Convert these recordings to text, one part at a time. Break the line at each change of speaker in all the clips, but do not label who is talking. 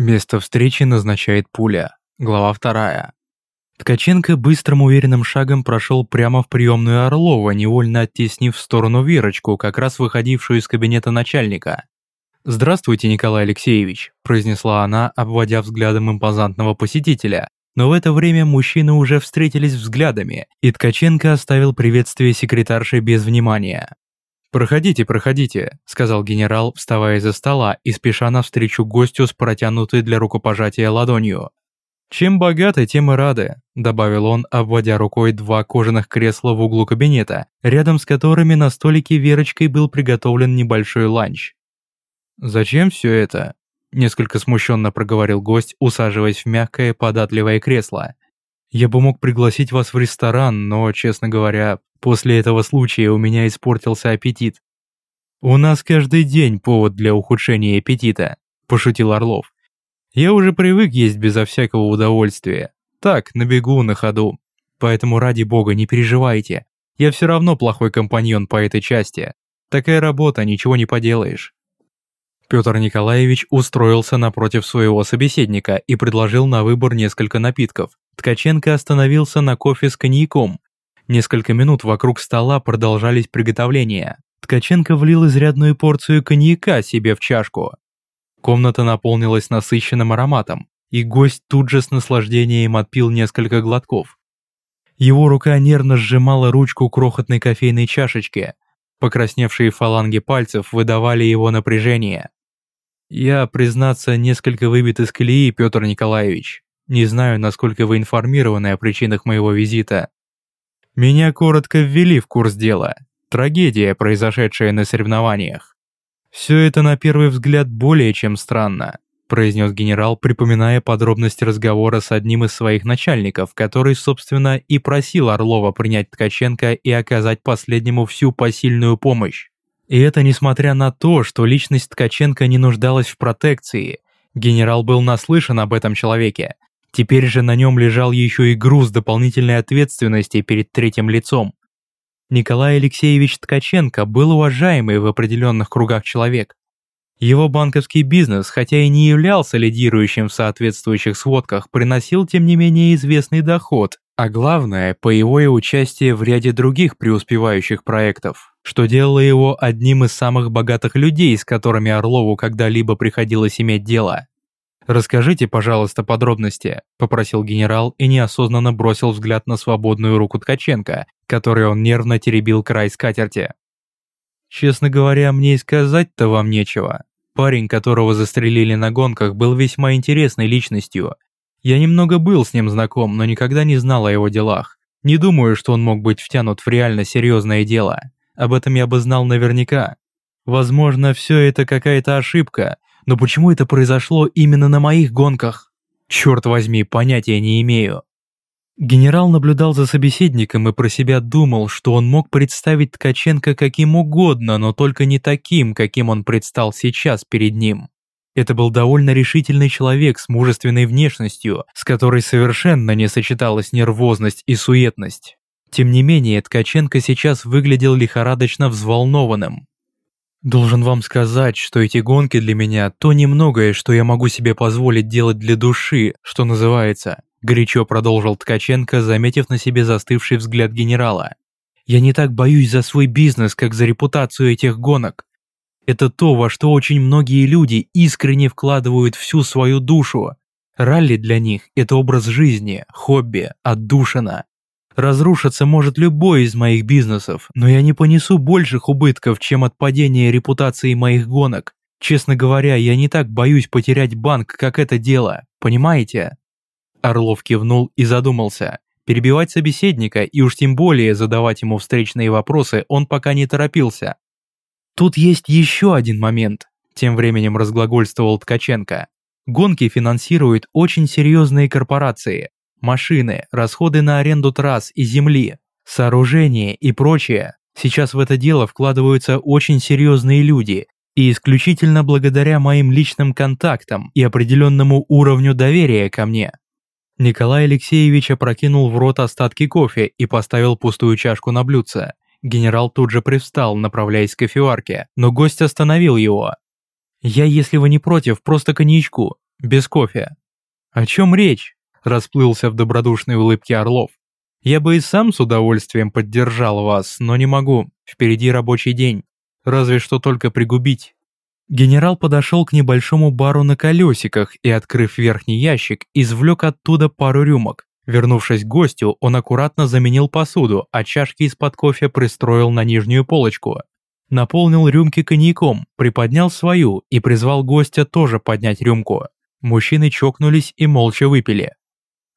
Место встречи назначает пуля. Глава вторая. Ткаченко быстрым уверенным шагом прошел прямо в приемную Орлова, невольно оттеснив в сторону Верочку, как раз выходившую из кабинета начальника. «Здравствуйте, Николай Алексеевич», – произнесла она, обводя взглядом импозантного посетителя. Но в это время мужчины уже встретились взглядами, и Ткаченко оставил приветствие секретарши без внимания. «Проходите, проходите», – сказал генерал, вставая из-за стола и спеша навстречу гостю с протянутой для рукопожатия ладонью. «Чем богаты, тем и рады», – добавил он, обводя рукой два кожаных кресла в углу кабинета, рядом с которыми на столике Верочкой был приготовлен небольшой ланч. «Зачем все это?» – несколько смущенно проговорил гость, усаживаясь в мягкое податливое кресло. «Я бы мог пригласить вас в ресторан, но, честно говоря, После этого случая у меня испортился аппетит. «У нас каждый день повод для ухудшения аппетита», – пошутил Орлов. «Я уже привык есть безо всякого удовольствия. Так, на бегу, на ходу. Поэтому ради бога не переживайте. Я все равно плохой компаньон по этой части. Такая работа, ничего не поделаешь». Петр Николаевич устроился напротив своего собеседника и предложил на выбор несколько напитков. Ткаченко остановился на кофе с коньяком, Несколько минут вокруг стола продолжались приготовления. Ткаченко влил изрядную порцию коньяка себе в чашку. Комната наполнилась насыщенным ароматом, и гость тут же с наслаждением отпил несколько глотков. Его рука нервно сжимала ручку крохотной кофейной чашечки. Покрасневшие фаланги пальцев выдавали его напряжение. «Я, признаться, несколько выбит из колеи, Петр Николаевич. Не знаю, насколько вы информированы о причинах моего визита, меня коротко ввели в курс дела. Трагедия, произошедшая на соревнованиях. Все это на первый взгляд более чем странно, произнес генерал, припоминая подробности разговора с одним из своих начальников, который, собственно, и просил Орлова принять Ткаченко и оказать последнему всю посильную помощь. И это несмотря на то, что личность Ткаченко не нуждалась в протекции. Генерал был наслышан об этом человеке, Теперь же на нем лежал еще и груз дополнительной ответственности перед третьим лицом. Николай Алексеевич Ткаченко был уважаемый в определенных кругах человек. Его банковский бизнес, хотя и не являлся лидирующим в соответствующих сводках, приносил тем не менее известный доход, а главное, и участие в ряде других преуспевающих проектов, что делало его одним из самых богатых людей, с которыми Орлову когда-либо приходилось иметь дело. «Расскажите, пожалуйста, подробности», – попросил генерал и неосознанно бросил взгляд на свободную руку Ткаченко, которой он нервно теребил край скатерти. «Честно говоря, мне и сказать-то вам нечего. Парень, которого застрелили на гонках, был весьма интересной личностью. Я немного был с ним знаком, но никогда не знал о его делах. Не думаю, что он мог быть втянут в реально серьезное дело. Об этом я бы знал наверняка. Возможно, все это какая-то ошибка, но почему это произошло именно на моих гонках? Черт возьми, понятия не имею. Генерал наблюдал за собеседником и про себя думал, что он мог представить Ткаченко каким угодно, но только не таким, каким он предстал сейчас перед ним. Это был довольно решительный человек с мужественной внешностью, с которой совершенно не сочеталась нервозность и суетность. Тем не менее, Ткаченко сейчас выглядел лихорадочно взволнованным. Должен вам сказать, что эти гонки для меня то немногое, что я могу себе позволить делать для души, что называется, горячо продолжил Ткаченко, заметив на себе застывший взгляд генерала. Я не так боюсь за свой бизнес, как за репутацию этих гонок. Это то, во что очень многие люди искренне вкладывают всю свою душу. Ралли для них – это образ жизни, хобби, отдушина. Разрушиться может любой из моих бизнесов, но я не понесу больших убытков, чем от падения репутации моих гонок. Честно говоря, я не так боюсь потерять банк, как это дело, понимаете?» Орлов кивнул и задумался. Перебивать собеседника и уж тем более задавать ему встречные вопросы он пока не торопился. «Тут есть еще один момент», – тем временем разглагольствовал Ткаченко. «Гонки финансируют очень серьезные корпорации, машины, расходы на аренду трасс и земли, сооружения и прочее. Сейчас в это дело вкладываются очень серьезные люди, и исключительно благодаря моим личным контактам и определенному уровню доверия ко мне. Николай Алексеевич опрокинул в рот остатки кофе и поставил пустую чашку на блюдце. Генерал тут же привстал, направляясь к кофеварке, но гость остановил его. «Я, если вы не против, просто коньячку. без кофе. О чем речь? Расплылся в добродушной улыбке Орлов. Я бы и сам с удовольствием поддержал вас, но не могу. Впереди рабочий день. Разве что только пригубить. Генерал подошел к небольшому бару на колесиках и, открыв верхний ящик, извлек оттуда пару рюмок. Вернувшись к гостю, он аккуратно заменил посуду, а чашки из-под кофе пристроил на нижнюю полочку. Наполнил рюмки коньяком, приподнял свою и призвал гостя тоже поднять рюмку. Мужчины чокнулись и молча выпили.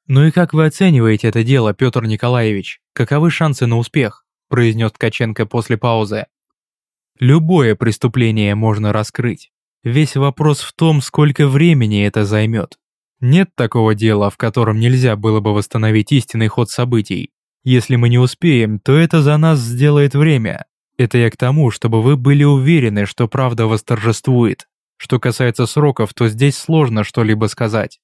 «Ну и как вы оцениваете это дело, Петр Николаевич? Каковы шансы на успех?» произнес Ткаченко после паузы. «Любое преступление можно раскрыть. Весь вопрос в том, сколько времени это займет. Нет такого дела, в котором нельзя было бы восстановить истинный ход событий. Если мы не успеем, то это за нас сделает время. Это я к тому, чтобы вы были уверены, что правда восторжествует. Что касается сроков, то здесь сложно что-либо сказать.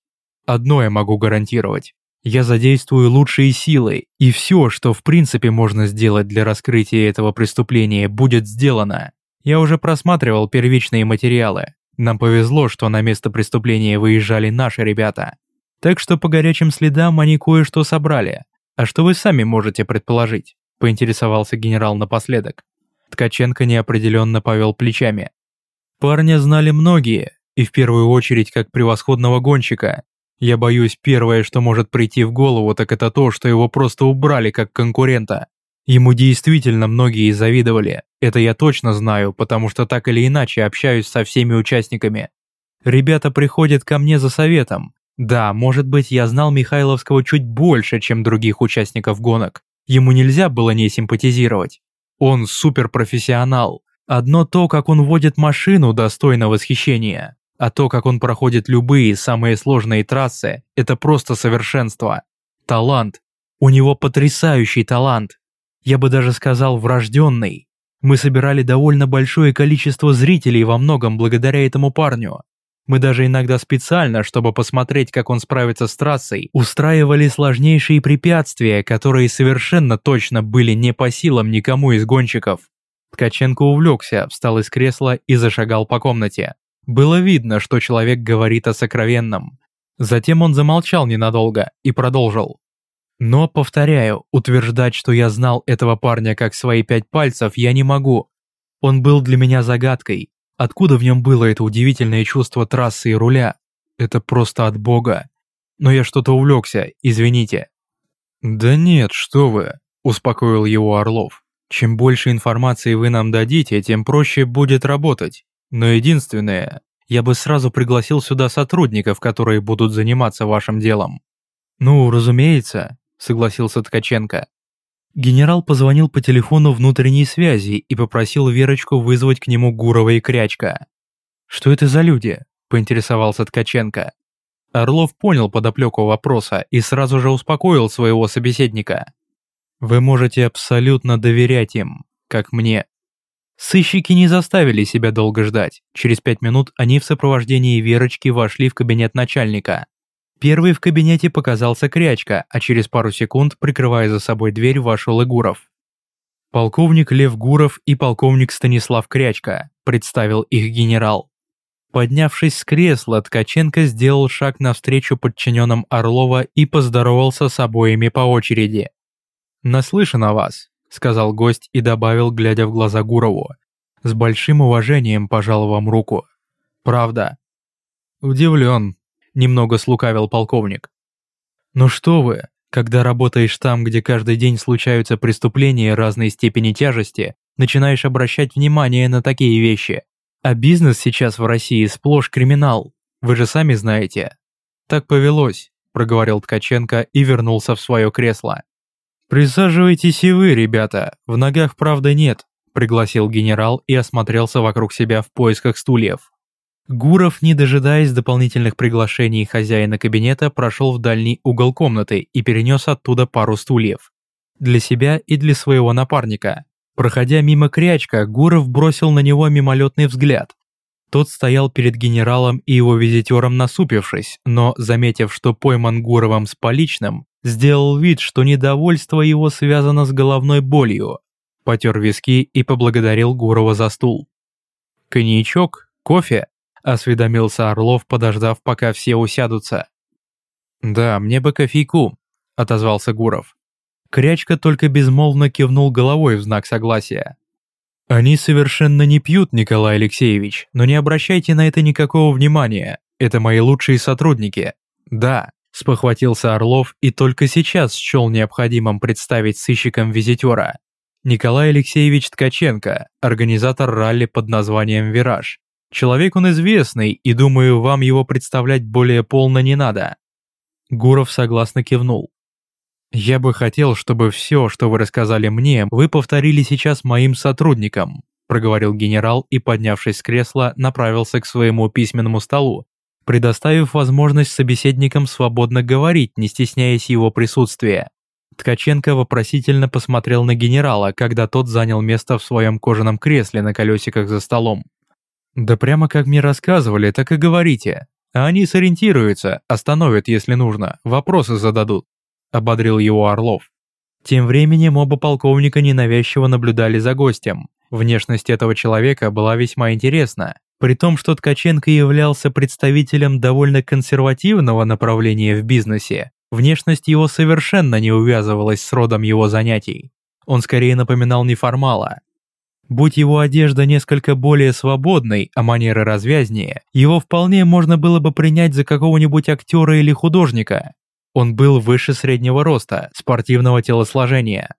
Одно я могу гарантировать. Я задействую лучшие силы, и все, что в принципе можно сделать для раскрытия этого преступления, будет сделано. Я уже просматривал первичные материалы. Нам повезло, что на место преступления выезжали наши ребята. Так что по горячим следам они кое-что собрали. А что вы сами можете предположить? Поинтересовался генерал напоследок. Ткаченко неопределенно повел плечами. Парня знали многие, и в первую очередь как превосходного гонщика. Я боюсь, первое, что может прийти в голову, так это то, что его просто убрали как конкурента. Ему действительно многие завидовали, это я точно знаю, потому что так или иначе общаюсь со всеми участниками. Ребята приходят ко мне за советом. Да, может быть, я знал Михайловского чуть больше, чем других участников гонок. Ему нельзя было не симпатизировать. Он суперпрофессионал, Одно то, как он водит машину, достойно восхищения, а то, как он проходит любые самые сложные трассы, это просто совершенство. Талант. У него потрясающий талант. Я бы даже сказал врожденный. Мы собирали довольно большое количество зрителей во многом благодаря этому парню. Мы даже иногда специально, чтобы посмотреть, как он справится с трассой, устраивали сложнейшие препятствия, которые совершенно точно были не по силам никому из гонщиков. Ткаченко увлекся, встал из кресла и зашагал по комнате. Было видно, что человек говорит о сокровенном. Затем он замолчал ненадолго и продолжил. Но, повторяю, утверждать, что я знал этого парня как свои пять пальцев, я не могу. Он был для меня загадкой. Откуда в нем было это удивительное чувство трассы и руля? Это просто от Бога. Но я что-то увлекся, извините. «Да нет, что вы», – успокоил его Орлов. Чем больше информации вы нам дадите, тем проще будет работать. Но единственное, я бы сразу пригласил сюда сотрудников, которые будут заниматься вашим делом». «Ну, разумеется», — согласился Ткаченко. Генерал позвонил по телефону внутренней связи и попросил Верочку вызвать к нему Гурова и Крячка. «Что это за люди?» – поинтересовался Ткаченко. Орлов понял подоплеку вопроса и сразу же успокоил своего собеседника. Вы можете абсолютно доверять им, как мне. Сыщики не заставили себя долго ждать. Через пять минут они в сопровождении Верочки вошли в кабинет начальника. Первый в кабинете показался Крячка, а через пару секунд, прикрывая за собой дверь, вошел и Гуров. Полковник Лев Гуров и полковник Станислав Крячка, представил их генерал. Поднявшись с кресла, Ткаченко сделал шаг навстречу подчиненным Орлова и поздоровался с обоими по очереди. «Наслышан о вас», — сказал гость и добавил, глядя в глаза Гурову. «С большим уважением пожал вам руку. Правда». «Удивлен», — немного слукавил полковник. «Ну что вы, когда работаешь там, где каждый день случаются преступления разной степени тяжести, начинаешь обращать внимание на такие вещи. А бизнес сейчас в России сплошь криминал, вы же сами знаете». «Так повелось», — проговорил Ткаченко и вернулся в свое кресло. «Присаживайтесь и вы, ребята, в ногах правда нет», пригласил генерал и осмотрелся вокруг себя в поисках стульев. Гуров, не дожидаясь дополнительных приглашений хозяина кабинета, прошел в дальний угол комнаты и перенес оттуда пару стульев. Для себя и для своего напарника. Проходя мимо крячка, Гуров бросил на него мимолетный взгляд. Тот стоял перед генералом и его визитером насупившись, но, заметив, что пойман Гуровым с поличным, Сделал вид, что недовольство его связано с головной болью. Потер виски и поблагодарил Гурова за стул. «Коньячок? Кофе?» – осведомился Орлов, подождав, пока все усядутся. «Да, мне бы кофейку», – отозвался Гуров. Крячка только безмолвно кивнул головой в знак согласия. «Они совершенно не пьют, Николай Алексеевич, но не обращайте на это никакого внимания. Это мои лучшие сотрудники. Да, спохватился Орлов и только сейчас счел необходимым представить сыщикам визитера. Николай Алексеевич Ткаченко, организатор ралли под названием «Вираж». Человек он известный, и думаю, вам его представлять более полно не надо». Гуров согласно кивнул. «Я бы хотел, чтобы все, что вы рассказали мне, вы повторили сейчас моим сотрудникам», проговорил генерал и, поднявшись с кресла, направился к своему письменному столу, предоставив возможность собеседникам свободно говорить, не стесняясь его присутствия. Ткаченко вопросительно посмотрел на генерала, когда тот занял место в своем кожаном кресле на колесиках за столом. «Да прямо как мне рассказывали, так и говорите. Они сориентируются, остановят, если нужно, вопросы зададут ободрил его Орлов. Тем временем оба полковника ненавязчиво наблюдали за гостем. Внешность этого человека была весьма интересна, при том, что Ткаченко являлся представителем довольно консервативного направления в бизнесе. Внешность его совершенно не увязывалась с родом его занятий. Он скорее напоминал неформала. Будь его одежда несколько более свободной, а манеры развязнее, его вполне можно было бы принять за какого-нибудь актера или художника. Он был выше среднего роста, спортивного телосложения.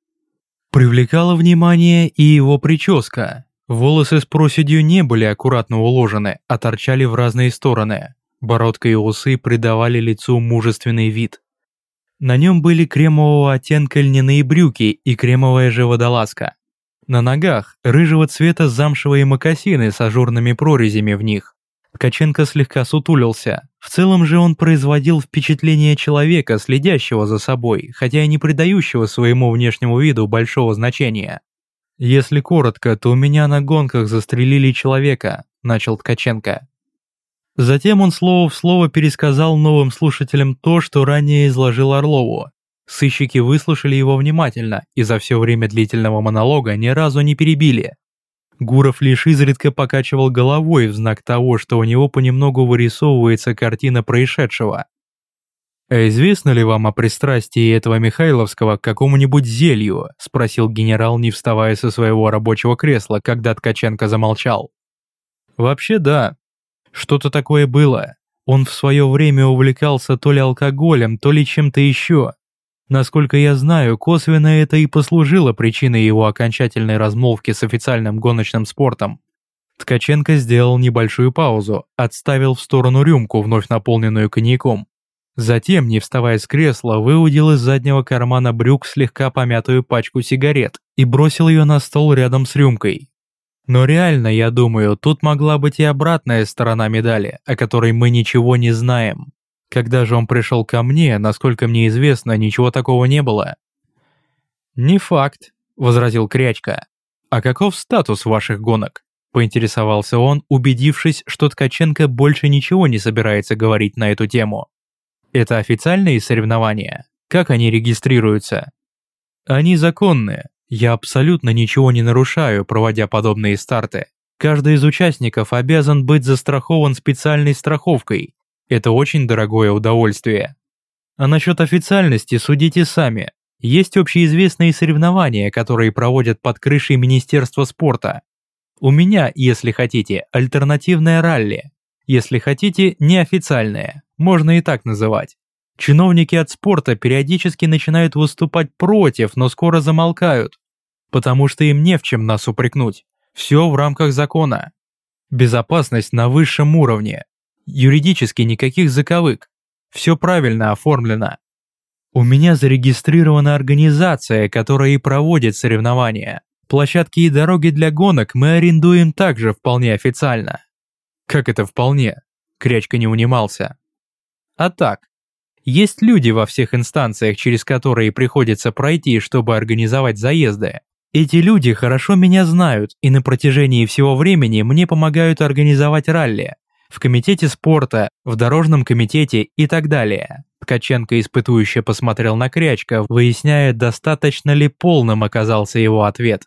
Привлекало внимание и его прическа. Волосы с проседью не были аккуратно уложены, а торчали в разные стороны. Бородка и усы придавали лицу мужественный вид. На нем были кремового оттенка льняные брюки и кремовая же водолазка. На ногах рыжего цвета замшевые мокасины с ажурными прорезями в них. Ткаченко слегка сутулился. В целом же он производил впечатление человека, следящего за собой, хотя и не придающего своему внешнему виду большого значения. «Если коротко, то у меня на гонках застрелили человека», – начал Ткаченко. Затем он слово в слово пересказал новым слушателям то, что ранее изложил Орлову. Сыщики выслушали его внимательно и за все время длительного монолога ни разу не перебили. Гуров лишь изредка покачивал головой в знак того, что у него понемногу вырисовывается картина происшедшего. «А известно ли вам о пристрастии этого Михайловского к какому-нибудь зелью?» – спросил генерал, не вставая со своего рабочего кресла, когда Ткаченко замолчал. «Вообще да. Что-то такое было. Он в свое время увлекался то ли алкоголем, то ли чем-то еще. Насколько я знаю, косвенно это и послужило причиной его окончательной размолвки с официальным гоночным спортом. Ткаченко сделал небольшую паузу, отставил в сторону рюмку, вновь наполненную коньяком. Затем, не вставая с кресла, выудил из заднего кармана брюк слегка помятую пачку сигарет и бросил ее на стол рядом с рюмкой. Но реально, я думаю, тут могла быть и обратная сторона медали, о которой мы ничего не знаем. Когда же он пришел ко мне, насколько мне известно, ничего такого не было. «Не факт», — возразил Крячка. «А каков статус ваших гонок?» — поинтересовался он, убедившись, что Ткаченко больше ничего не собирается говорить на эту тему. «Это официальные соревнования? Как они регистрируются?» «Они законные. Я абсолютно ничего не нарушаю, проводя подобные старты. Каждый из участников обязан быть застрахован специальной страховкой, это очень дорогое удовольствие. А насчет официальности судите сами. Есть общеизвестные соревнования, которые проводят под крышей Министерства спорта. У меня, если хотите, альтернативное ралли. Если хотите, неофициальное. Можно и так называть. Чиновники от спорта периодически начинают выступать против, но скоро замолкают. Потому что им не в чем нас упрекнуть. Все в рамках закона. Безопасность на высшем уровне. Юридически никаких заковык. Все правильно оформлено. У меня зарегистрирована организация, которая и проводит соревнования. Площадки и дороги для гонок мы арендуем также вполне официально. Как это вполне? Крячка не унимался. А так, есть люди во всех инстанциях, через которые приходится пройти, чтобы организовать заезды. Эти люди хорошо меня знают и на протяжении всего времени мне помогают организовать ралли в комитете спорта, в дорожном комитете и так далее. Ткаченко испытующе посмотрел на Крячка, выясняя, достаточно ли полным оказался его ответ.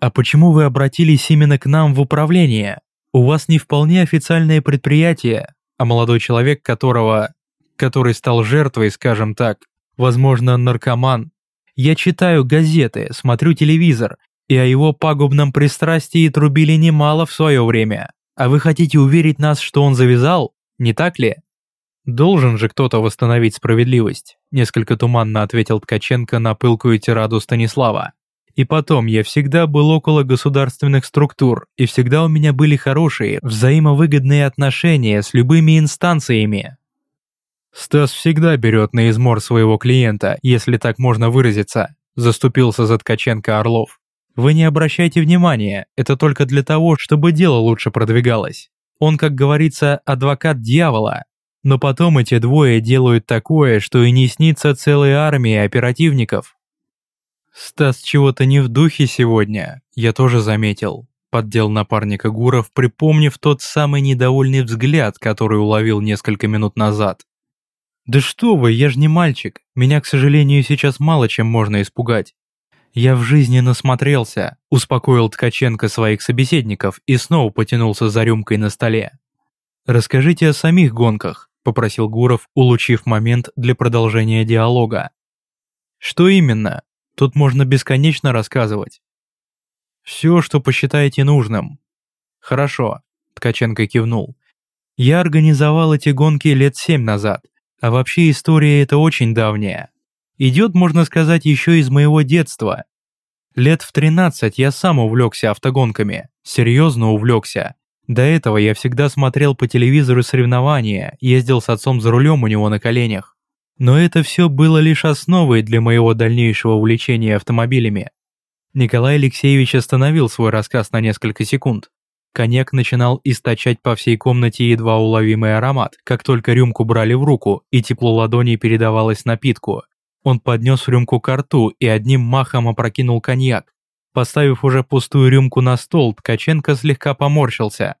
«А почему вы обратились именно к нам в управление? У вас не вполне официальное предприятие, а молодой человек, которого... который стал жертвой, скажем так, возможно, наркоман. Я читаю газеты, смотрю телевизор, и о его пагубном пристрастии трубили немало в свое время. А вы хотите уверить нас, что он завязал, не так ли? Должен же кто-то восстановить справедливость, несколько туманно ответил Ткаченко на пылкую тираду Станислава. И потом, я всегда был около государственных структур, и всегда у меня были хорошие, взаимовыгодные отношения с любыми инстанциями. Стас всегда берет на измор своего клиента, если так можно выразиться, заступился за Ткаченко Орлов. Вы не обращайте внимания, это только для того, чтобы дело лучше продвигалось. Он, как говорится, адвокат дьявола, но потом эти двое делают такое, что и не снится целая армия оперативников. Стас чего-то не в духе сегодня, я тоже заметил. Поддел напарника Гуров, припомнив тот самый недовольный взгляд, который уловил несколько минут назад. «Да что вы, я же не мальчик. Меня, к сожалению, сейчас мало чем можно испугать. Я в жизни насмотрелся», – успокоил Ткаченко своих собеседников и снова потянулся за рюмкой на столе. «Расскажите о самих гонках попросил Гуров, улучив момент для продолжения диалога. Что именно? Тут можно бесконечно рассказывать. Все, что посчитаете нужным. Хорошо, Ткаченко кивнул. Я организовал эти гонки лет семь назад, а вообще история эта очень давняя. Идет, можно сказать, еще из моего детства. Лет в 13 я сам увлекся автогонками, серьезно увлекся, до этого я всегда смотрел по телевизору соревнования, ездил с отцом за рулем у него на коленях. Но это все было лишь основой для моего дальнейшего увлечения автомобилями. Николай Алексеевич остановил свой рассказ на несколько секунд. Коньяк начинал источать по всей комнате едва уловимый аромат, как только рюмку брали в руку, и тепло ладони передавалось напитку. Он поднес рюмку к рту и одним махом опрокинул коньяк. Поставив уже пустую рюмку на стол, Ткаченко слегка поморщился.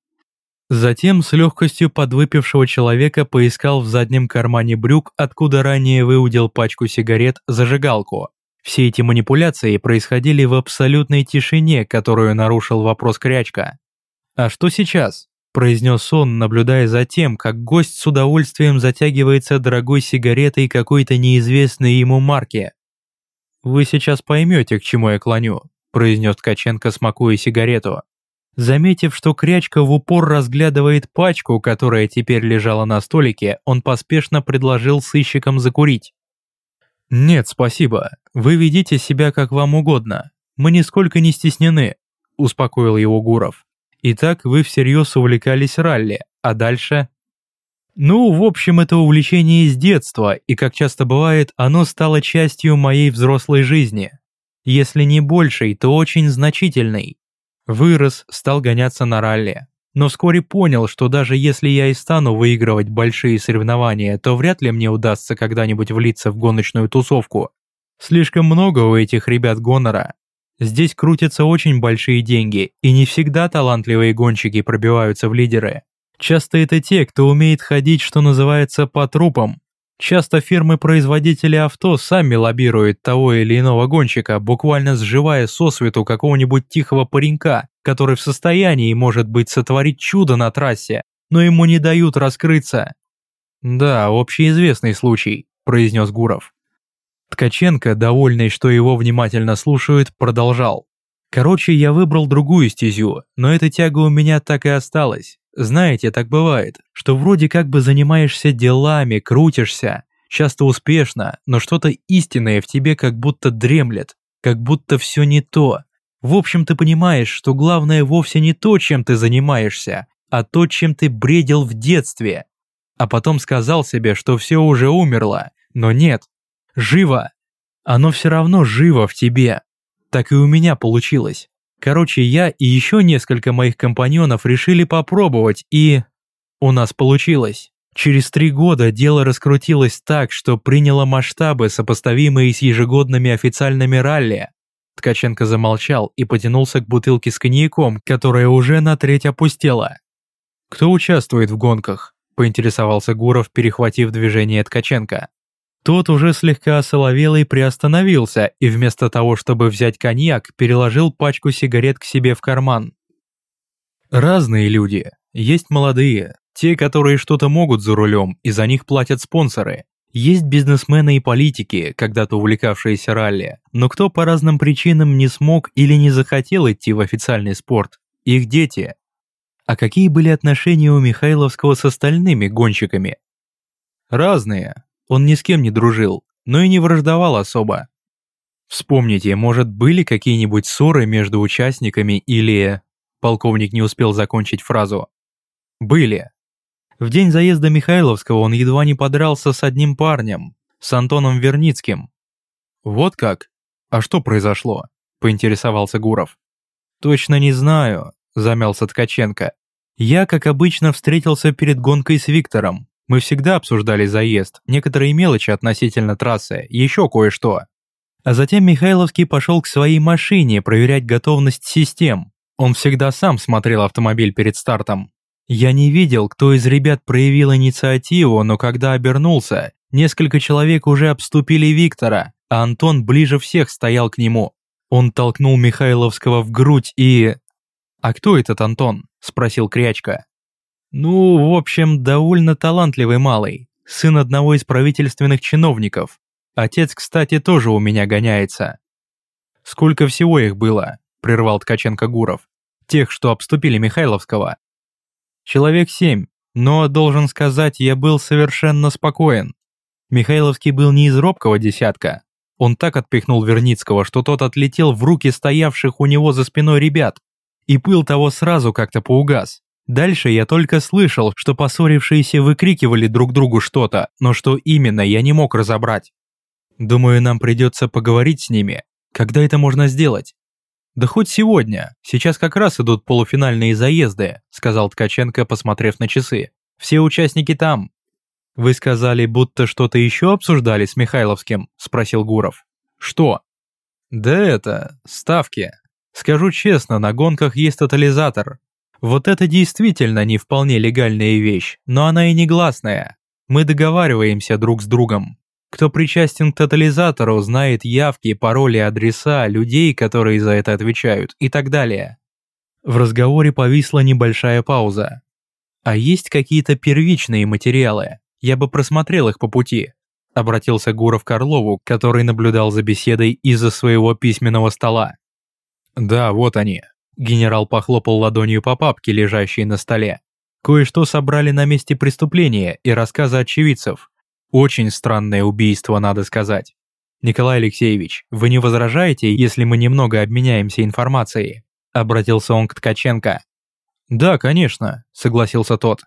Затем с легкостью подвыпившего человека поискал в заднем кармане брюк, откуда ранее выудил пачку сигарет, зажигалку. Все эти манипуляции происходили в абсолютной тишине, которую нарушил вопрос Крячка. «А что сейчас?» – произнес он, наблюдая за тем, как гость с удовольствием затягивается дорогой сигаретой какой-то неизвестной ему марки. «Вы сейчас поймете, к чему я клоню», произнес Ткаченко, смакуя сигарету. Заметив, что Крячка в упор разглядывает пачку, которая теперь лежала на столике, он поспешно предложил сыщикам закурить. «Нет, спасибо. Вы ведите себя как вам угодно. Мы нисколько не стеснены», – успокоил его Гуров. «Итак, вы всерьез увлекались ралли, а дальше?» «Ну, в общем, это увлечение из детства, и, как часто бывает, оно стало частью моей взрослой жизни если не большей, то очень значительной. Вырос, стал гоняться на ралли. Но вскоре понял, что даже если я и стану выигрывать большие соревнования, то вряд ли мне удастся когда-нибудь влиться в гоночную тусовку. Слишком много у этих ребят гонора. Здесь крутятся очень большие деньги, и не всегда талантливые гонщики пробиваются в лидеры. Часто это те, кто умеет ходить, что называется, по трупам, Часто фирмы-производители авто сами лоббируют того или иного гонщика, буквально сживая сосвету какого-нибудь тихого паренька, который в состоянии, может быть, сотворить чудо на трассе, но ему не дают раскрыться. «Да, общеизвестный случай», – произнес Гуров. Ткаченко, довольный, что его внимательно слушают, продолжал. «Короче, я выбрал другую стезю, но эта тяга у меня так и осталась. Знаете, так бывает, что вроде как бы занимаешься делами, крутишься, часто успешно, но что-то истинное в тебе как будто дремлет, как будто все не то. В общем, ты понимаешь, что главное вовсе не то, чем ты занимаешься, а то, чем ты бредил в детстве. А потом сказал себе, что все уже умерло, но нет, живо. Оно все равно живо в тебе. Так и у меня получилось. Короче, я и еще несколько моих компаньонов решили попробовать, и... У нас получилось. Через три года дело раскрутилось так, что приняло масштабы, сопоставимые с ежегодными официальными ралли. Ткаченко замолчал и потянулся к бутылке с коньяком, которая уже на треть опустела. «Кто участвует в гонках?» – поинтересовался Гуров, перехватив движение Ткаченко. Тот уже слегка осоловел и приостановился, и вместо того, чтобы взять коньяк, переложил пачку сигарет к себе в карман. Разные люди. Есть молодые, те, которые что-то могут за рулем, и за них платят спонсоры. Есть бизнесмены и политики, когда-то увлекавшиеся ралли, но кто по разным причинам не смог или не захотел идти в официальный спорт? Их дети. А какие были отношения у Михайловского с остальными гонщиками? Разные. Он ни с кем не дружил, но и не враждовал особо. Вспомните, может, были какие-нибудь ссоры между участниками или... Полковник не успел закончить фразу. Были. В день заезда Михайловского он едва не подрался с одним парнем, с Антоном Верницким. Вот как? А что произошло? Поинтересовался Гуров. Точно не знаю, замялся Ткаченко. Я, как обычно, встретился перед гонкой с Виктором. Мы всегда обсуждали заезд, некоторые мелочи относительно трассы, еще кое-что. А затем Михайловский пошел к своей машине проверять готовность систем. Он всегда сам смотрел автомобиль перед стартом. Я не видел, кто из ребят проявил инициативу, но когда обернулся, несколько человек уже обступили Виктора, а Антон ближе всех стоял к нему. Он толкнул Михайловского в грудь и... «А кто этот Антон?» – спросил Крячка. «Ну, в общем, довольно талантливый малый, сын одного из правительственных чиновников. Отец, кстати, тоже у меня гоняется». «Сколько всего их было?» – прервал Ткаченко Гуров. «Тех, что обступили Михайловского». Человек семь, но, должен сказать, я был совершенно спокоен. Михайловский был не из робкого десятка. Он так отпихнул Верницкого, что тот отлетел в руки стоявших у него за спиной ребят. И пыл того сразу как-то поугас. Дальше я только слышал, что поссорившиеся выкрикивали друг другу что-то, но что именно, я не мог разобрать. Думаю, нам придется поговорить с ними. Когда это можно сделать? «Да хоть сегодня. Сейчас как раз идут полуфинальные заезды», сказал Ткаченко, посмотрев на часы. «Все участники там». «Вы сказали, будто что-то еще обсуждали с Михайловским?» спросил Гуров. «Что?» «Да это, ставки. Скажу честно, на гонках есть тотализатор. Вот это действительно не вполне легальная вещь, но она и не гласная. Мы договариваемся друг с другом. Кто причастен к тотализатору, знает явки, пароли, адреса, людей, которые за это отвечают и так далее. В разговоре повисла небольшая пауза. «А есть какие-то первичные материалы? Я бы просмотрел их по пути», обратился Гуров к Орлову, который наблюдал за беседой из-за своего письменного стола. «Да, вот они». Генерал похлопал ладонью по папке, лежащей на столе. Кое-что собрали на месте преступления и рассказы очевидцев. Очень странное убийство, надо сказать. Николай Алексеевич, вы не возражаете, если мы немного обменяемся информацией? Обратился он к Ткаченко. Да, конечно, согласился тот.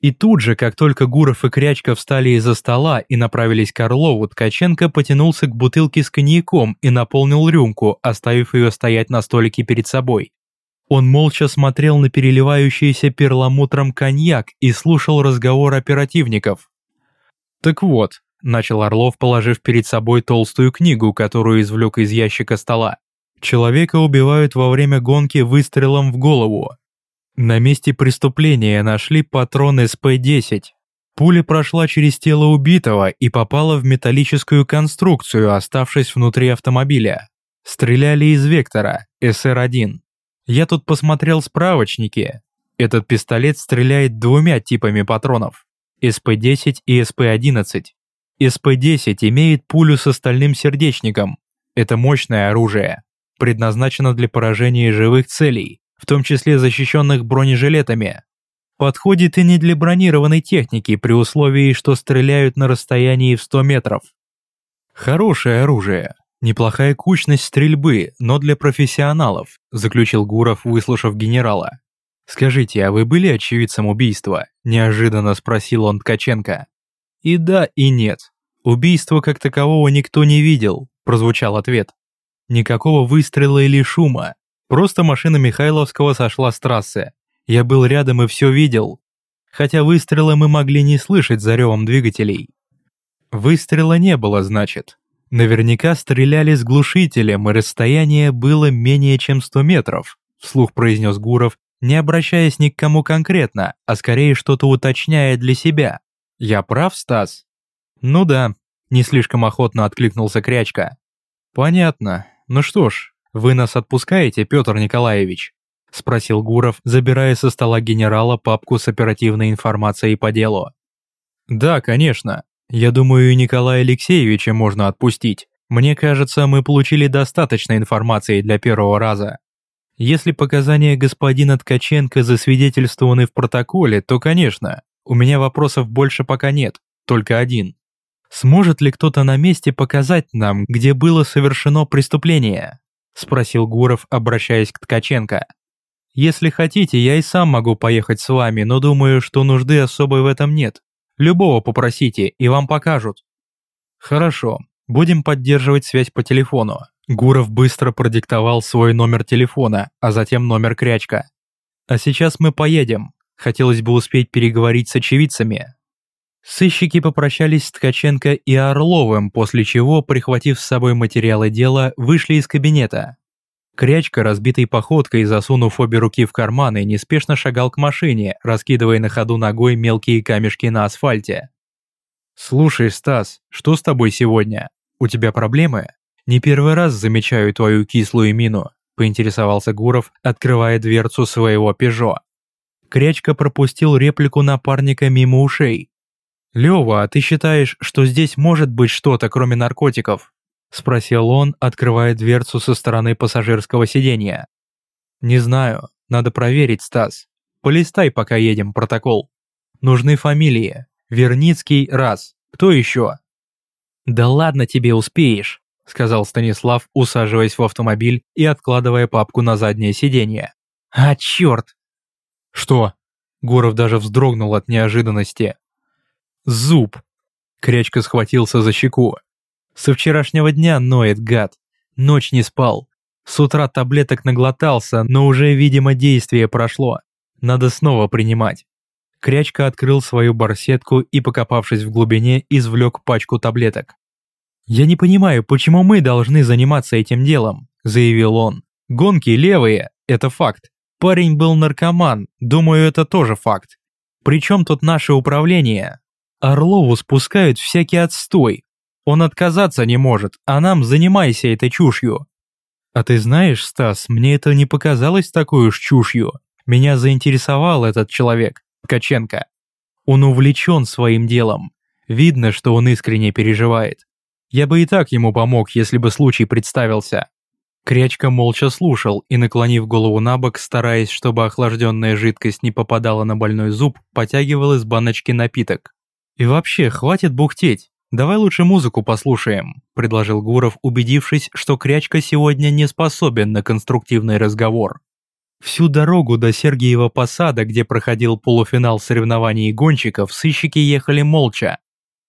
И тут же, как только Гуров и Крячка встали из-за стола и направились к Орлову, Ткаченко потянулся к бутылке с коньяком и наполнил рюмку, оставив ее стоять на столике перед собой. Он молча смотрел на переливающийся перламутром коньяк и слушал разговор оперативников. «Так вот», – начал Орлов, положив перед собой толстую книгу, которую извлек из ящика стола. «Человека убивают во время гонки выстрелом в голову. На месте преступления нашли патрон СП-10. Пуля прошла через тело убитого и попала в металлическую конструкцию, оставшись внутри автомобиля. Стреляли из Вектора, СР-1. Я тут посмотрел справочники. Этот пистолет стреляет двумя типами патронов. СП-10 и СП-11. СП-10 имеет пулю со стальным сердечником. Это мощное оружие, предназначено для поражения живых целей, в том числе защищенных бронежилетами. Подходит и не для бронированной техники при условии, что стреляют на расстоянии в 100 метров. Хорошее оружие, неплохая кучность стрельбы, но для профессионалов, заключил Гуров, выслушав генерала. «Скажите, а вы были очевидцем убийства?» – неожиданно спросил он Ткаченко. «И да, и нет. Убийства как такового никто не видел», – прозвучал ответ. «Никакого выстрела или шума. Просто машина Михайловского сошла с трассы. Я был рядом и все видел. Хотя выстрелы мы могли не слышать за ревом двигателей». Выстрела не было, значит. Наверняка стреляли с глушителем, и расстояние было менее чем 100 метров, вслух произнес Гуров не обращаясь ни к кому конкретно, а скорее что-то уточняя для себя. «Я прав, Стас?» «Ну да», – не слишком охотно откликнулся Крячка. «Понятно. Ну что ж, вы нас отпускаете, Петр Николаевич?» Спросил Гуров, забирая со стола генерала папку с оперативной информацией по делу. Да, конечно. Я думаю, и Николая Алексеевича можно отпустить. Мне кажется, мы получили достаточно информации для первого раза. Если показания господина Ткаченко засвидетельствованы в протоколе, то, конечно, у меня вопросов больше пока нет, только один. Сможет ли кто-то на месте показать нам, где было совершено преступление? Спросил Гуров, обращаясь к Ткаченко. Если хотите, я и сам могу поехать с вами, но думаю, что нужды особой в этом нет. Любого попросите, и вам покажут. Хорошо, будем поддерживать связь по телефону. Гуров быстро продиктовал свой номер телефона, а затем номер Крячка. А сейчас мы поедем. Хотелось бы успеть переговорить с очевидцами. Сыщики попрощались с Ткаченко и Орловым, после чего, прихватив с собой материалы дела, вышли из кабинета. Крячка, разбитой походкой, засунув обе руки в карманы, неспешно шагал к машине, раскидывая на ходу ногой мелкие камешки на асфальте. «Слушай, Стас, что с тобой сегодня? У тебя проблемы? Не первый раз замечаю твою кислую мину», – поинтересовался Гуров, открывая дверцу своего «Пежо». Крячка пропустил реплику напарника мимо ушей. «Лёва, а ты считаешь, что здесь может быть что-то, кроме наркотиков?» Спросил он, открывая дверцу со стороны пассажирского сиденья. «Не знаю, надо проверить, Стас. Полистай, пока едем, протокол. Нужны фамилии. Верницкий – раз. Кто еще?» «Да ладно тебе, успеешь», – сказал Станислав, усаживаясь в автомобиль и откладывая папку на заднее сиденье. «А, черт!» «Что?» Гуров даже вздрогнул от неожиданности. «Зуб!» Крячка схватился за щеку. Со вчерашнего дня ноет гад. Ночь не спал. С утра таблеток наглотался, но уже, видимо, действие прошло. Надо снова принимать. Крячка открыл свою барсетку и, покопавшись в глубине, извлек пачку таблеток. «Я не понимаю, почему мы должны заниматься этим делом», – заявил он. «Гонки левые – это факт. Парень был наркоман, думаю, это тоже факт. Причем тут наше управление? Орлову спускают всякий отстой, он отказаться не может, а нам занимайся этой чушью. А ты знаешь, Стас, мне это не показалось такой уж чушью. Меня заинтересовал этот человек, Ткаченко. Он увлечен своим делом. Видно, что он искренне переживает. Я бы и так ему помог, если бы случай представился. Крячка молча слушал и, наклонив голову на бок, стараясь, чтобы охлажденная жидкость не попадала на больной зуб, потягивал из баночки напиток. И вообще, хватит бухтеть. «Давай лучше музыку послушаем», – предложил Гуров, убедившись, что Крячка сегодня не способен на конструктивный разговор. Всю дорогу до Сергиева посада, где проходил полуфинал соревнований гонщиков, сыщики ехали молча.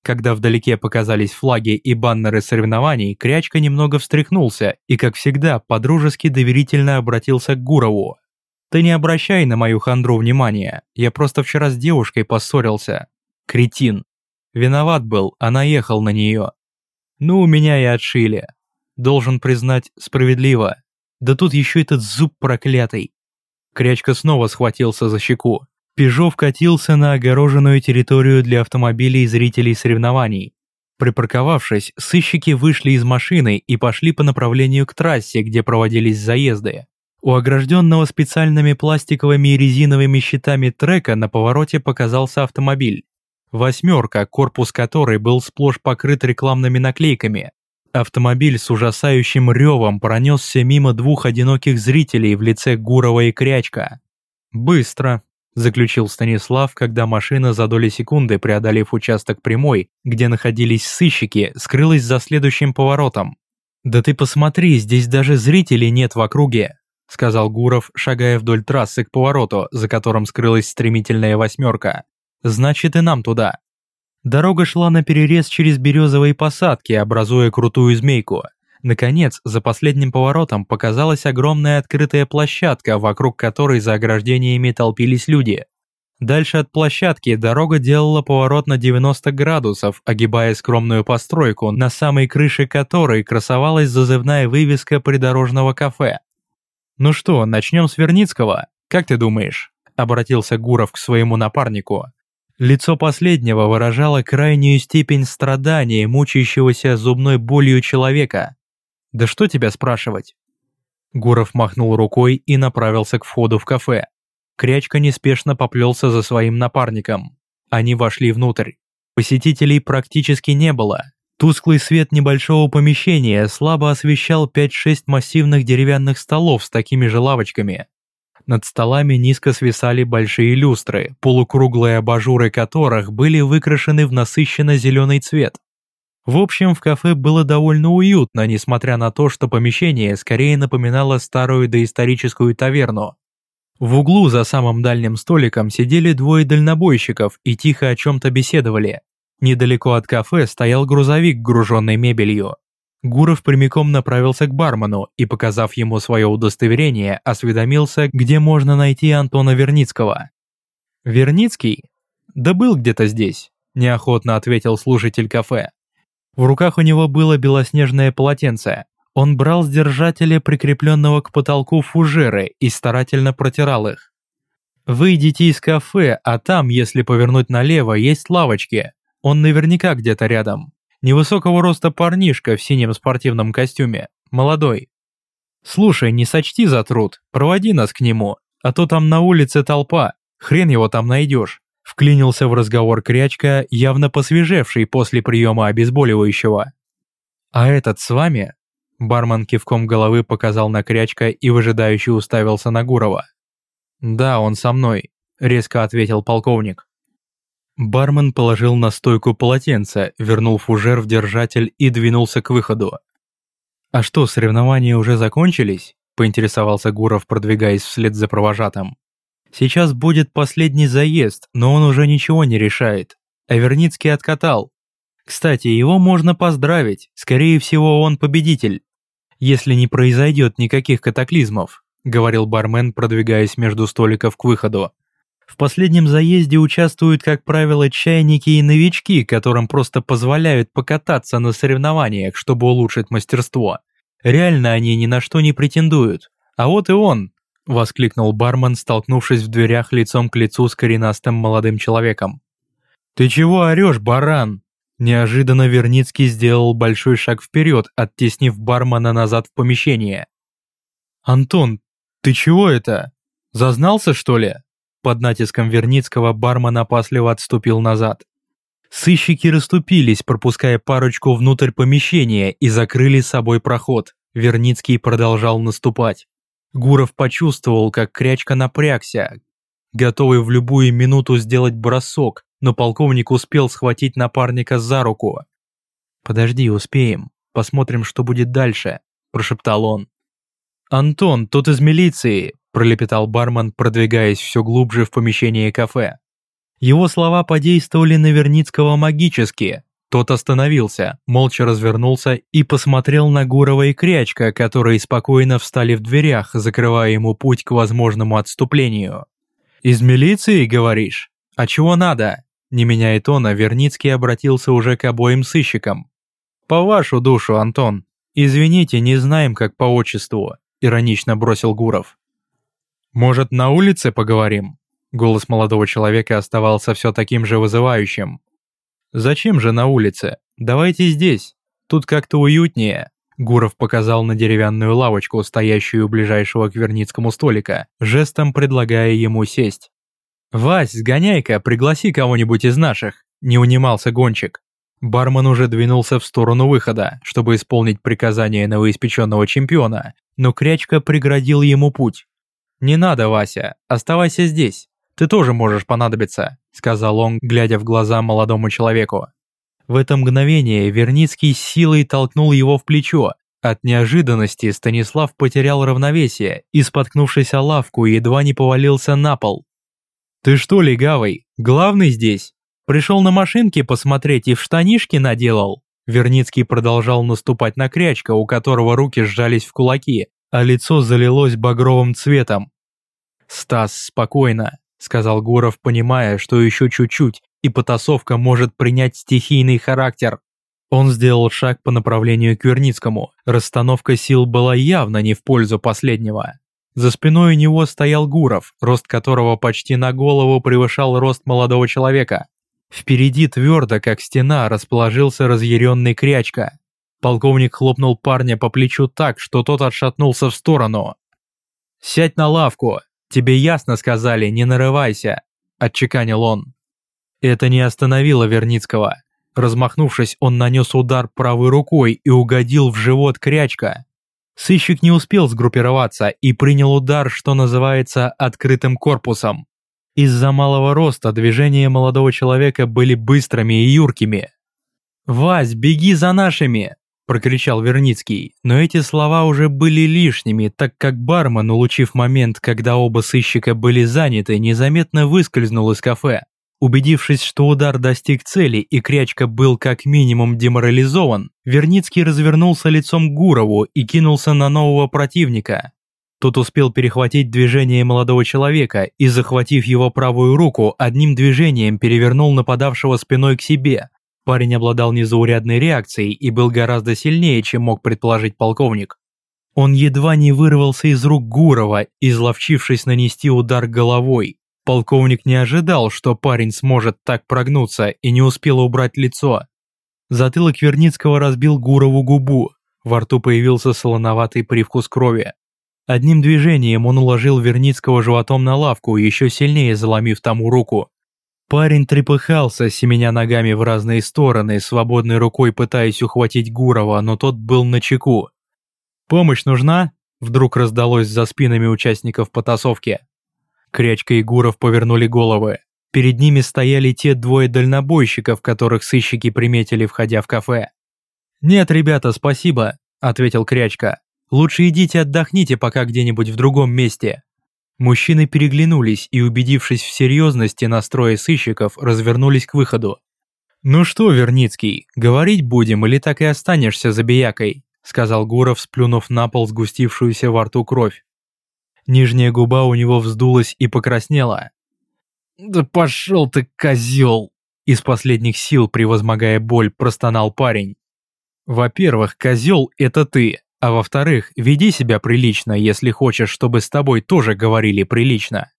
Когда вдалеке показались флаги и баннеры соревнований, Крячка немного встряхнулся и, как всегда, подружески доверительно обратился к Гурову. «Ты не обращай на мою хандру внимания, я просто вчера с девушкой поссорился. Кретин, Виноват был, а наехал на нее. Ну, у меня и отшили. Должен признать, справедливо. Да тут еще этот зуб проклятый. Крячка снова схватился за щеку. Пежо вкатился на огороженную территорию для автомобилей и зрителей соревнований. Припарковавшись, сыщики вышли из машины и пошли по направлению к трассе, где проводились заезды. У огражденного специальными пластиковыми и резиновыми щитами трека на повороте показался автомобиль. Восьмерка, корпус которой был сплошь покрыт рекламными наклейками. Автомобиль с ужасающим ревом пронесся мимо двух одиноких зрителей в лице Гурова и Крячка. «Быстро», – заключил Станислав, когда машина за доли секунды, преодолев участок прямой, где находились сыщики, скрылась за следующим поворотом. «Да ты посмотри, здесь даже зрителей нет в округе», – сказал Гуров, шагая вдоль трассы к повороту, за которым скрылась стремительная восьмерка. Значит и нам туда. Дорога шла на перерез через березовые посадки, образуя крутую змейку. Наконец, за последним поворотом показалась огромная открытая площадка, вокруг которой за ограждениями толпились люди. Дальше от площадки дорога делала поворот на 90 градусов, огибая скромную постройку, на самой крыше которой красовалась зазывная вывеска придорожного кафе. «Ну что, начнем с Верницкого? Как ты думаешь?» – обратился Гуров к своему напарнику. Лицо последнего выражало крайнюю степень страдания, мучающегося зубной болью человека. Да что тебя спрашивать? Гуров махнул рукой и направился к входу в кафе. Крячка неспешно поплелся за своим напарником. Они вошли внутрь. Посетителей практически не было. Тусклый свет небольшого помещения слабо освещал 5-6 массивных деревянных столов с такими же лавочками. Над столами низко свисали большие люстры, полукруглые абажуры которых были выкрашены в насыщенно-зеленый цвет. В общем, в кафе было довольно уютно, несмотря на то, что помещение скорее напоминало старую доисторическую таверну. В углу за самым дальним столиком сидели двое дальнобойщиков и тихо о чем-то беседовали. Недалеко от кафе стоял грузовик, груженный мебелью. Гуров прямиком направился к бармену и, показав ему свое удостоверение, осведомился, где можно найти Антона Верницкого. «Верницкий? Да был где-то здесь», – неохотно ответил служитель кафе. В руках у него было белоснежное полотенце. Он брал с держателя прикрепленного к потолку фужеры и старательно протирал их. «Выйдите из кафе, а там, если повернуть налево, есть лавочки. Он наверняка где-то рядом. Невысокого роста парнишка в синем спортивном костюме. Молодой. Слушай, не сочти за труд, проводи нас к нему, а то там на улице толпа, хрен его там найдешь. Вклинился в разговор Крячка, явно посвежевший после приема обезболивающего. «А этот с вами?» Бармен кивком головы показал на Крячка и выжидающе уставился на Гурова. «Да, он со мной», – резко ответил полковник. Бармен положил на стойку полотенце, вернул фужер в держатель и двинулся к выходу. «А что, соревнования уже закончились?» – поинтересовался Гуров, продвигаясь вслед за провожатым. «Сейчас будет последний заезд, но он уже ничего не решает. А Верницкий откатал. Кстати, его можно поздравить, скорее всего он победитель. Если не произойдет никаких катаклизмов», – говорил бармен, продвигаясь между столиков к выходу. В последнем заезде участвуют, как правило, чайники и новички, которым просто позволяют покататься на соревнованиях, чтобы улучшить мастерство. Реально они ни на что не претендуют. А вот и он, воскликнул бармен, столкнувшись в дверях лицом к лицу с коренастым молодым человеком. «Ты чего орешь, баран?» Неожиданно Верницкий сделал большой шаг вперед, оттеснив бармена назад в помещение. «Антон, ты чего это? Зазнался, что ли?» Под натиском Верницкого бармен опасливо отступил назад. Сыщики расступились, пропуская парочку внутрь помещения и закрыли с собой проход. Верницкий продолжал наступать. Гуров почувствовал, как крячка напрягся, готовый в любую минуту сделать бросок, но полковник успел схватить напарника за руку. «Подожди, успеем. Посмотрим, что будет дальше», – прошептал он. «Антон, тут из милиции пролепетал бармен, продвигаясь все глубже в помещение кафе. Его слова подействовали на Верницкого магически. Тот остановился, молча развернулся и посмотрел на Гурова и Крячка, которые спокойно встали в дверях, закрывая ему путь к возможному отступлению. «Из милиции, говоришь? А чего надо?» Не меняя тона, Верницкий обратился уже к обоим сыщикам. «По вашу душу, Антон. Извините, не знаем, как по отчеству», – иронично бросил Гуров. «Может, на улице поговорим?» Голос молодого человека оставался все таким же вызывающим. «Зачем же на улице? Давайте здесь. Тут как-то уютнее». Гуров показал на деревянную лавочку, стоящую у ближайшего к Верницкому столика, жестом предлагая ему сесть. «Вась, сгоняй-ка, пригласи кого-нибудь из наших», – не унимался гонщик. Бармен уже двинулся в сторону выхода, чтобы исполнить приказание новоиспеченного чемпиона, но Крячка преградил ему путь. «Не надо, Вася, оставайся здесь. Ты тоже можешь понадобиться», сказал он, глядя в глаза молодому человеку. В это мгновение Верницкий силой толкнул его в плечо. От неожиданности Станислав потерял равновесие и, споткнувшись о лавку, едва не повалился на пол. «Ты что, легавый, главный здесь? Пришел на машинке посмотреть и в штанишки наделал?» Верницкий продолжал наступать на крячка, у которого руки сжались в кулаки, а лицо залилось багровым цветом. «Стас, спокойно», — сказал Гуров, понимая, что еще чуть-чуть, и потасовка может принять стихийный характер. Он сделал шаг по направлению к Верницкому. Расстановка сил была явно не в пользу последнего. За спиной у него стоял Гуров, рост которого почти на голову превышал рост молодого человека. Впереди твердо, как стена, расположился разъяренный крячка. Полковник хлопнул парня по плечу так, что тот отшатнулся в сторону. «Сядь на лавку, тебе ясно сказали, не нарывайся», – отчеканил он. Это не остановило Верницкого. Размахнувшись, он нанес удар правой рукой и угодил в живот крячка. Сыщик не успел сгруппироваться и принял удар, что называется, открытым корпусом. Из-за малого роста движения молодого человека были быстрыми и юркими. «Вась, беги за нашими!» – прокричал Верницкий, но эти слова уже были лишними, так как бармен, улучив момент, когда оба сыщика были заняты, незаметно выскользнул из кафе. Убедившись, что удар достиг цели и Крячка был как минимум деморализован, Верницкий развернулся лицом к Гурову и кинулся на нового противника. Тот успел перехватить движение молодого человека и, захватив его правую руку, одним движением перевернул нападавшего спиной к себе. Парень обладал незаурядной реакцией и был гораздо сильнее, чем мог предположить полковник. Он едва не вырвался из рук Гурова, изловчившись нанести удар головой. Полковник не ожидал, что парень сможет так прогнуться и не успел убрать лицо. Затылок Верницкого разбил Гурову губу, во рту появился солоноватый привкус крови. Одним движением он уложил Верницкого животом на лавку, еще сильнее заломив тому руку. Парень трепыхался, семеня ногами в разные стороны, свободной рукой пытаясь ухватить Гурова, но тот был на чеку. «Помощь нужна?» – вдруг раздалось за спинами участников потасовки. Крячка и Гуров повернули головы. Перед ними стояли те двое дальнобойщиков, которых сыщики приметили, входя в кафе. «Нет, ребята, спасибо», – ответил Крячка. «Лучше идите отдохните пока где-нибудь в другом месте». Мужчины переглянулись и, убедившись в серьезности настроя сыщиков, развернулись к выходу. «Ну что, Верницкий, говорить будем или так и останешься забиякой?» – сказал Гуров, сплюнув на пол сгустившуюся во рту кровь. Нижняя губа у него вздулась и покраснела. «Да пошел ты, козел!» Из последних сил, превозмогая боль, простонал парень. «Во-первых, козел – это ты, а во-вторых, веди себя прилично, если хочешь, чтобы с тобой тоже говорили прилично».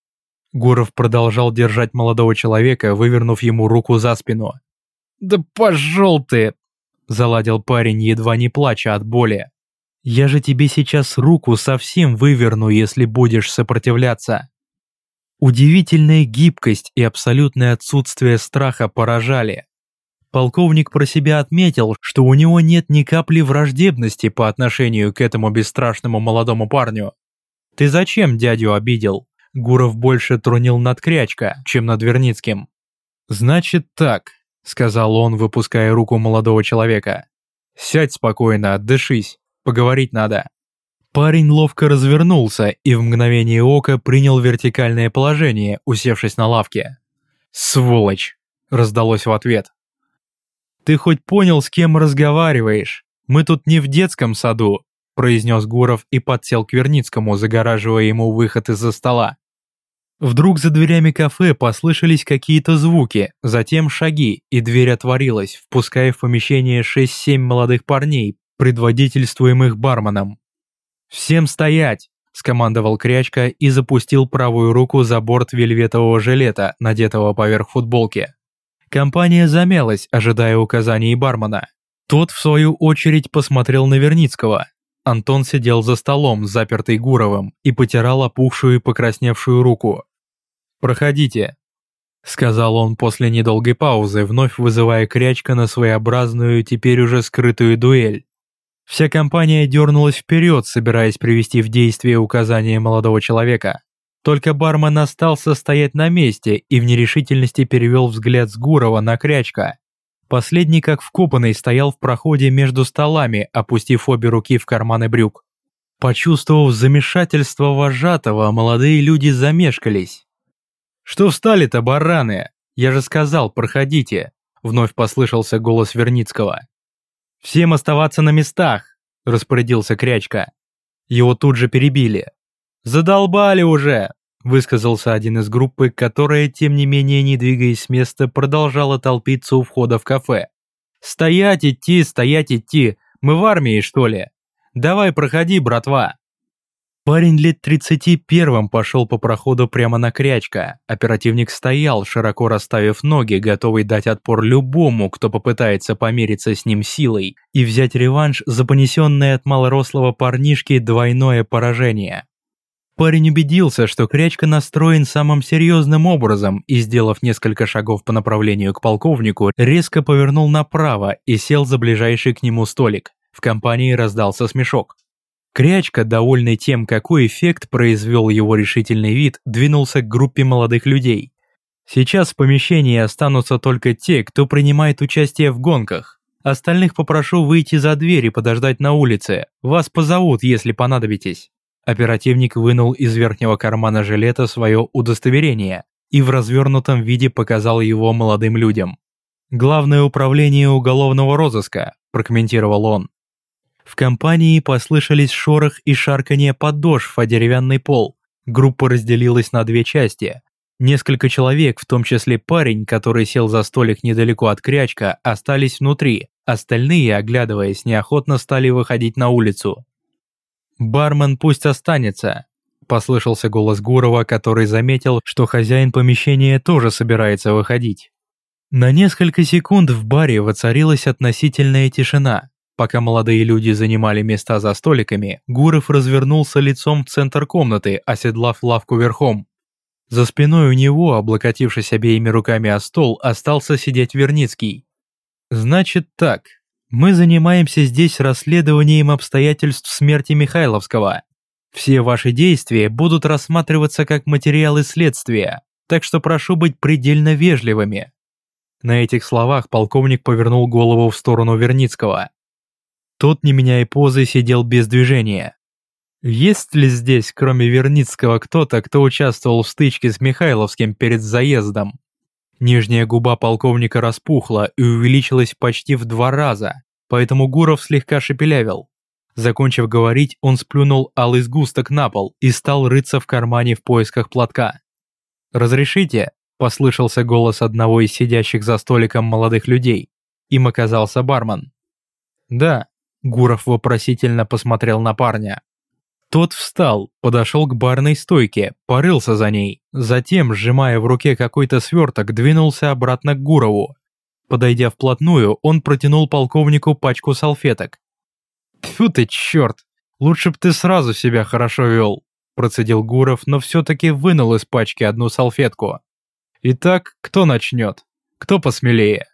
Гуров продолжал держать молодого человека, вывернув ему руку за спину. «Да пошел ты!» – заладил парень, едва не плача от боли. Я же тебе сейчас руку совсем выверну, если будешь сопротивляться. Удивительная гибкость и абсолютное отсутствие страха поражали. Полковник про себя отметил, что у него нет ни капли враждебности по отношению к этому бесстрашному молодому парню. «Ты зачем дядю обидел?» Гуров больше трунил над Крячка, чем над Верницким. «Значит так», — сказал он, выпуская руку молодого человека. «Сядь спокойно, отдышись. Поговорить надо». Парень ловко развернулся и в мгновение ока принял вертикальное положение, усевшись на лавке. «Сволочь!» – раздалось в ответ. «Ты хоть понял, с кем разговариваешь? Мы тут не в детском саду», – произнес Гуров и подсел к Верницкому, загораживая ему выход из-за стола. Вдруг за дверями кафе послышались какие-то звуки, затем шаги, и дверь отворилась, впуская в помещение 6-7 молодых парней, предводительствуемых барменом. «Всем стоять!» – скомандовал Крячка и запустил правую руку за борт вельветового жилета, надетого поверх футболки. Компания замялась, ожидая указаний бармена. Тот, в свою очередь, посмотрел на Верницкого. Антон сидел за столом, запертый Гуровым, и потирал опухшую и покрасневшую руку. «Проходите», — сказал он после недолгой паузы, вновь вызывая Крячка на своеобразную, теперь уже скрытую дуэль. Вся компания дернулась вперед, собираясь привести в действие указания молодого человека. Только бармен остался стоять на месте и в нерешительности перевел взгляд с Гурова на Крячка. Последний, как вкопанный, стоял в проходе между столами, опустив обе руки в карманы брюк. Почувствовав замешательство вожатого, молодые люди замешкались. «Что встали-то, бараны? Я же сказал, проходите!» Вновь послышался голос Верницкого. «Всем оставаться на местах!» – распорядился Крячка. Его тут же перебили. «Задолбали уже!» – высказался один из группы, которая, тем не менее, не двигаясь с места, продолжала толпиться у входа в кафе. «Стоять идти, стоять идти! Мы в армии, что ли? Давай, проходи, братва!» Парень лет 30 первым пошел по проходу прямо на крячка. Оперативник стоял, широко расставив ноги, готовый дать отпор любому, кто попытается помериться с ним силой и взять реванш за понесенное от малорослого парнишки двойное поражение. Парень убедился, что крячка настроен самым серьезным образом и, сделав несколько шагов по направлению к полковнику, резко повернул направо и сел за ближайший к нему столик. В компании раздался смешок. Крячка, довольный тем, какой эффект произвел его решительный вид, двинулся к группе молодых людей. Сейчас в помещении останутся только те, кто принимает участие в гонках. Остальных попрошу выйти за дверь и подождать на улице. Вас позовут, если понадобитесь. Оперативник вынул из верхнего кармана жилета свое удостоверение и в развернутом виде показал его молодым людям. «Главное управление уголовного розыска», – прокомментировал он. В компании послышались шорох и шарканье подошв о деревянный пол. Группа разделилась на две части. Несколько человек, в том числе парень, который сел за столик недалеко от крячка, остались внутри. Остальные, оглядываясь, неохотно стали выходить на улицу. «Бармен пусть останется», – послышался голос Гурова, который заметил, что хозяин помещения тоже собирается выходить. На несколько секунд в баре воцарилась относительная тишина. Пока молодые люди занимали места за столиками, Гуров развернулся лицом в центр комнаты, оседлав лавку верхом. За спиной у него, облокотившись обеими руками о стол, остался сидеть Верницкий. «Значит так, мы занимаемся здесь расследованием обстоятельств смерти Михайловского. Все ваши действия будут рассматриваться как материалы следствия, так что прошу быть предельно вежливыми». На этих словах полковник повернул голову в сторону Верницкого. Тот, не меняя позы, сидел без движения. Есть ли здесь, кроме Верницкого, кто-то, кто участвовал в стычке с Михайловским перед заездом? Нижняя губа полковника распухла и увеличилась почти в два раза, поэтому Гуров слегка шепелявил. Закончив говорить, он сплюнул алый сгусток на пол и стал рыться в кармане в поисках платка. «Разрешите?» – послышался голос одного из сидящих за столиком молодых людей. Им оказался бармен. «Да», Гуров вопросительно посмотрел на парня. Тот встал, подошел к барной стойке, порылся за ней, затем, сжимая в руке какой-то сверток, двинулся обратно к Гурову. Подойдя вплотную, он протянул полковнику пачку салфеток. «Тьфу ты, черт! Лучше б ты сразу себя хорошо вел!» Процедил Гуров, но все-таки вынул из пачки одну салфетку. «Итак, кто начнет? Кто посмелее?»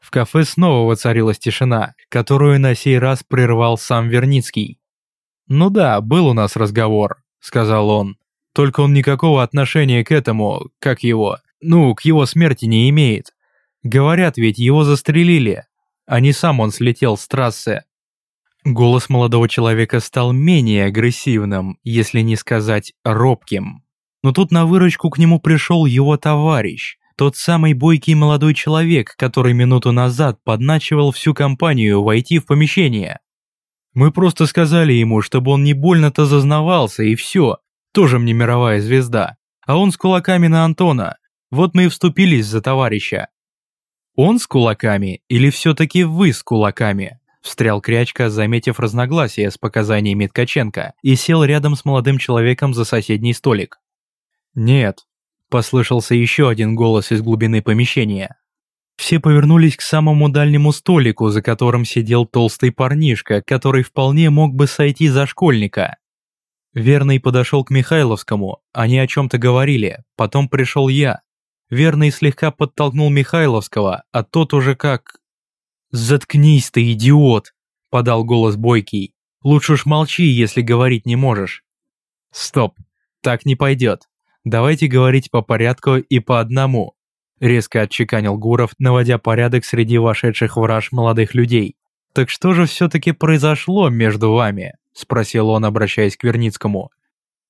В кафе снова воцарилась тишина, которую на сей раз прервал сам Верницкий. «Ну да, был у нас разговор», — сказал он. «Только он никакого отношения к этому, как его, ну, к его смерти не имеет. Говорят ведь, его застрелили, а не сам он слетел с трассы». Голос молодого человека стал менее агрессивным, если не сказать робким. Но тут на выручку к нему пришел его товарищ, тот самый бойкий молодой человек, который минуту назад подначивал всю компанию войти в помещение. Мы просто сказали ему, чтобы он не больно-то зазнавался, и все. Тоже мне мировая звезда. А он с кулаками на Антона. Вот мы и вступились за товарища. Он с кулаками или все-таки вы с кулаками? Встрял Крячка, заметив разногласия с показаниями Ткаченко, и сел рядом с молодым человеком за соседний столик. «Нет, Послышался еще один голос из глубины помещения. Все повернулись к самому дальнему столику, за которым сидел толстый парнишка, который вполне мог бы сойти за школьника. Верный подошел к Михайловскому, они о чем-то говорили, потом пришел я. Верный слегка подтолкнул Михайловского, а тот уже как... «Заткнись ты, идиот!» – подал голос Бойкий. «Лучше уж молчи, если говорить не можешь». «Стоп, так не пойдет. Давайте говорить по порядку и по одному», – резко отчеканил Гуров, наводя порядок среди вошедших враж молодых людей. «Так что же все-таки произошло между вами?» – спросил он, обращаясь к Верницкому.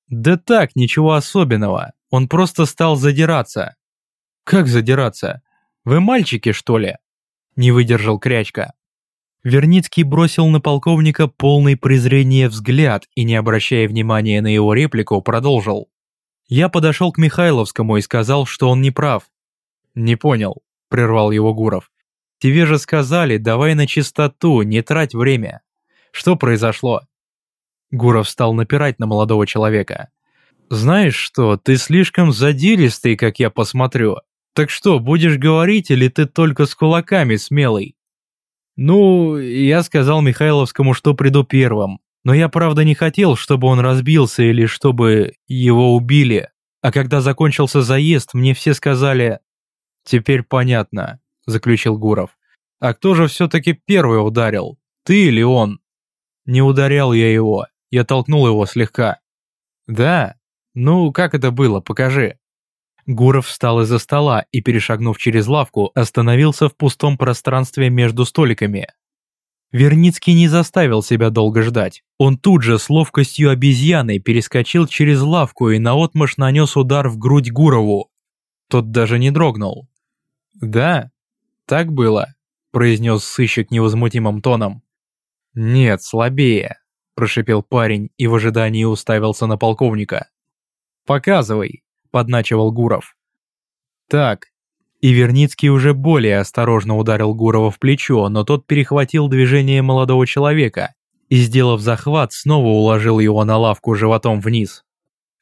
«Да так, ничего особенного. Он просто стал задираться». «Как задираться? Вы мальчики, что ли?» – не выдержал Крячка. Верницкий бросил на полковника полный презрения взгляд и, не обращая внимания на его реплику, продолжил. Я подошел к Михайловскому и сказал, что он не прав. «Не понял», – прервал его Гуров. «Тебе же сказали, давай на чистоту, не трать время. Что произошло?» Гуров стал напирать на молодого человека. «Знаешь что, ты слишком задиристый, как я посмотрю. Так что, будешь говорить или ты только с кулаками смелый?» «Ну, я сказал Михайловскому, что приду первым. Но я правда не хотел, чтобы он разбился или чтобы его убили. А когда закончился заезд, мне все сказали... Теперь понятно, заключил Гуров. А кто же все-таки первый ударил? Ты или он? Не ударял я его, я толкнул его слегка. Да? Ну, как это было, покажи. Гуров встал из-за стола и, перешагнув через лавку, остановился в пустом пространстве между столиками. Верницкий не заставил себя долго ждать. Он тут же с ловкостью обезьяны перескочил через лавку и наотмашь нанес удар в грудь Гурову. Тот даже не дрогнул. «Да, так было», – произнес сыщик невозмутимым тоном. «Нет, слабее», – прошипел парень и в ожидании уставился на полковника. «Показывай», – подначивал Гуров. «Так, и Верницкий уже более осторожно ударил Гурова в плечо, но тот перехватил движение молодого человека и, сделав захват, снова уложил его на лавку животом вниз.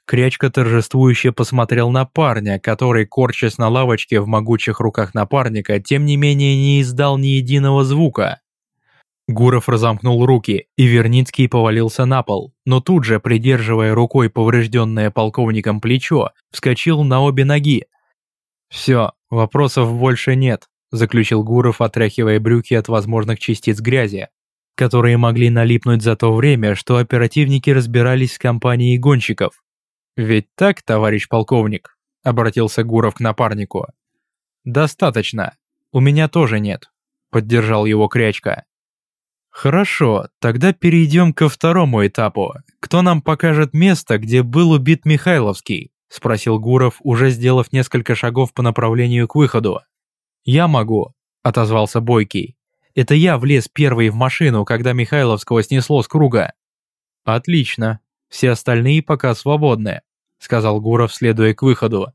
Крячка торжествующе посмотрел на парня, который, корчась на лавочке в могучих руках напарника, тем не менее не издал ни единого звука. Гуров разомкнул руки, и Верницкий повалился на пол, но тут же, придерживая рукой поврежденное полковником плечо, вскочил на обе ноги. «Все, «Вопросов больше нет», – заключил Гуров, отряхивая брюки от возможных частиц грязи, которые могли налипнуть за то время, что оперативники разбирались с компанией гонщиков. «Ведь так, товарищ полковник?» – обратился Гуров к напарнику. «Достаточно. У меня тоже нет», – поддержал его Крячка. «Хорошо, тогда перейдем ко второму этапу. Кто нам покажет место, где был убит Михайловский?» – спросил Гуров, уже сделав несколько шагов по направлению к выходу. «Я могу», – отозвался Бойкий. «Это я влез первый в машину, когда Михайловского снесло с круга». «Отлично. Все остальные пока свободны», – сказал Гуров, следуя к выходу.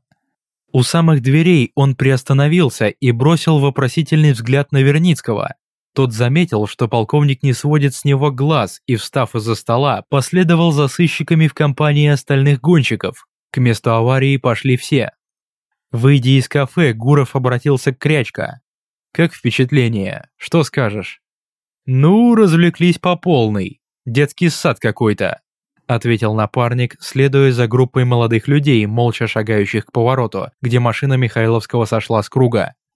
У самых дверей он приостановился и бросил вопросительный взгляд на Верницкого. Тот заметил, что полковник не сводит с него глаз и, встав из-за стола, последовал за сыщиками в компании остальных гонщиков. К месту аварии пошли все. Выйдя из кафе, Гуров обратился к Крячка. «Как впечатление? Что скажешь?» «Ну, развлеклись по полной. Детский сад какой-то», — ответил напарник, следуя за группой молодых людей, молча шагающих к повороту, где машина Михайловского сошла с круга.